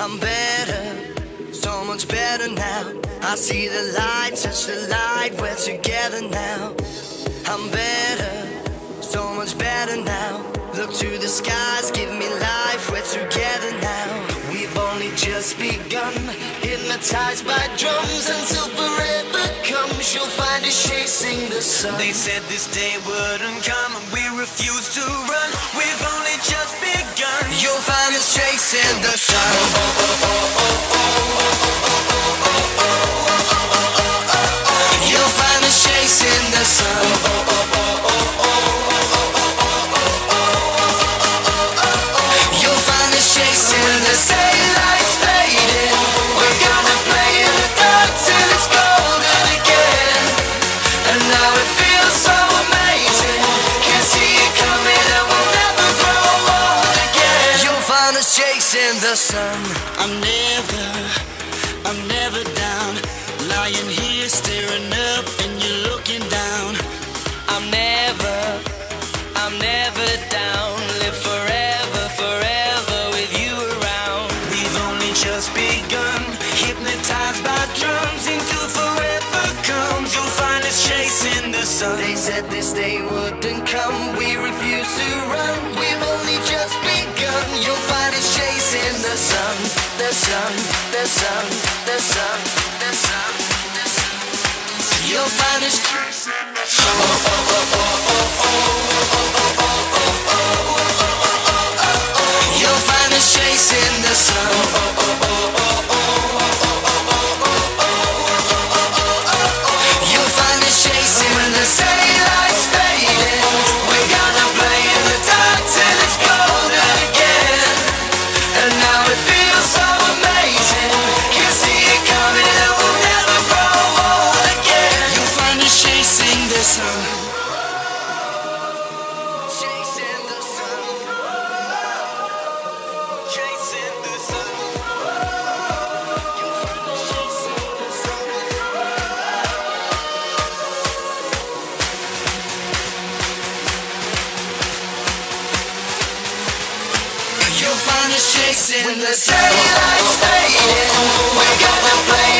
I'm better, so much better now. I see the light, touch the light, we're together now. I'm better, so much better now. Look to the skies, give me life, we're together now. We've only just begun, hypnotized by drums until forever comes. You'll find us chasing the sun. They said this day wouldn't come, and we refused to run. We've only just begun. You'll find us chasing the You'll find us chasing the sun. Us chasing the sun. I'm never, I'm never down. Lying here staring up and you're looking down. I'm never, I'm never down. Live forever, forever with you around. We've only just begun, hypnotized by drums until forever comes. You'll find us chasing the sun. They said this day wouldn't come. We refuse to run. We've sun, the sun, the sun, the sun, the sun, the sun. You'll find us chasing sun. Chasing the sun. Chasing the sun. Us chasing the sun. Us chasing the fading. We're gonna play